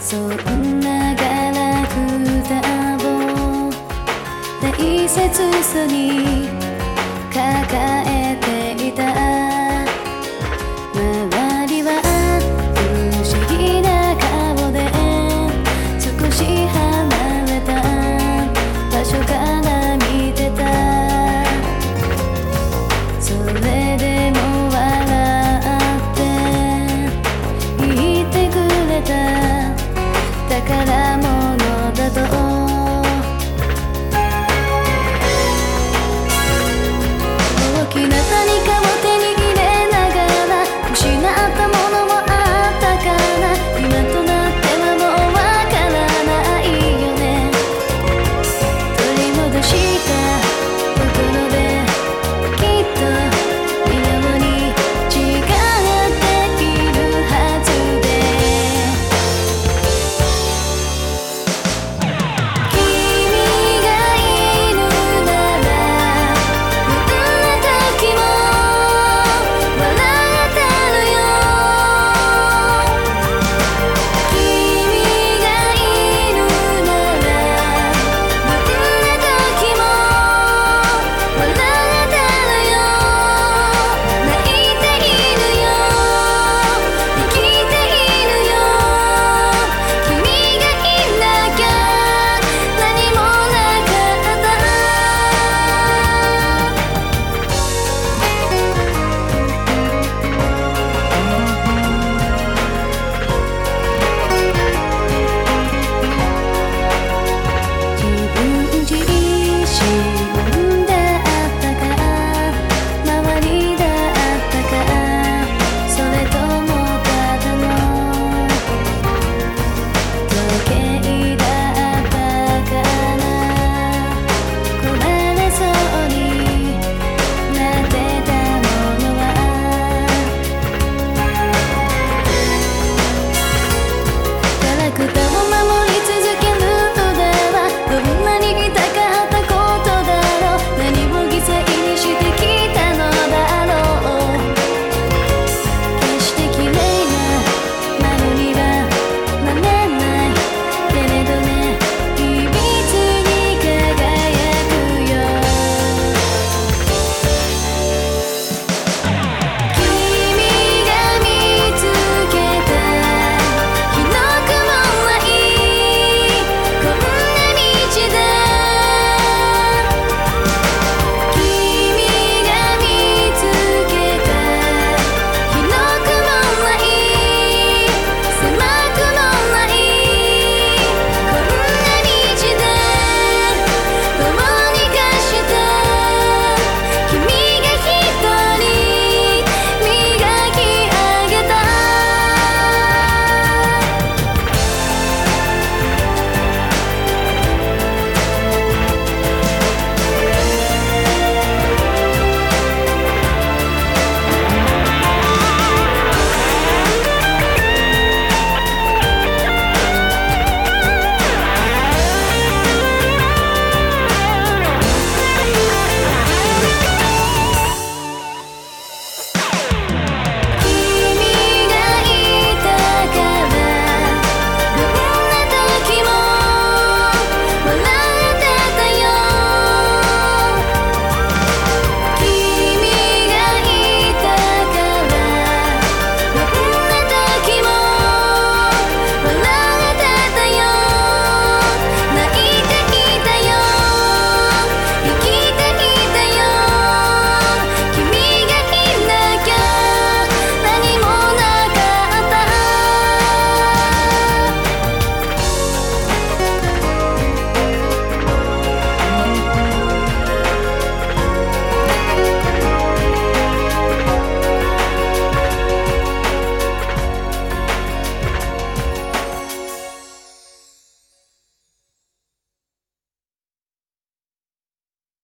そんなガラを。大切さに walking up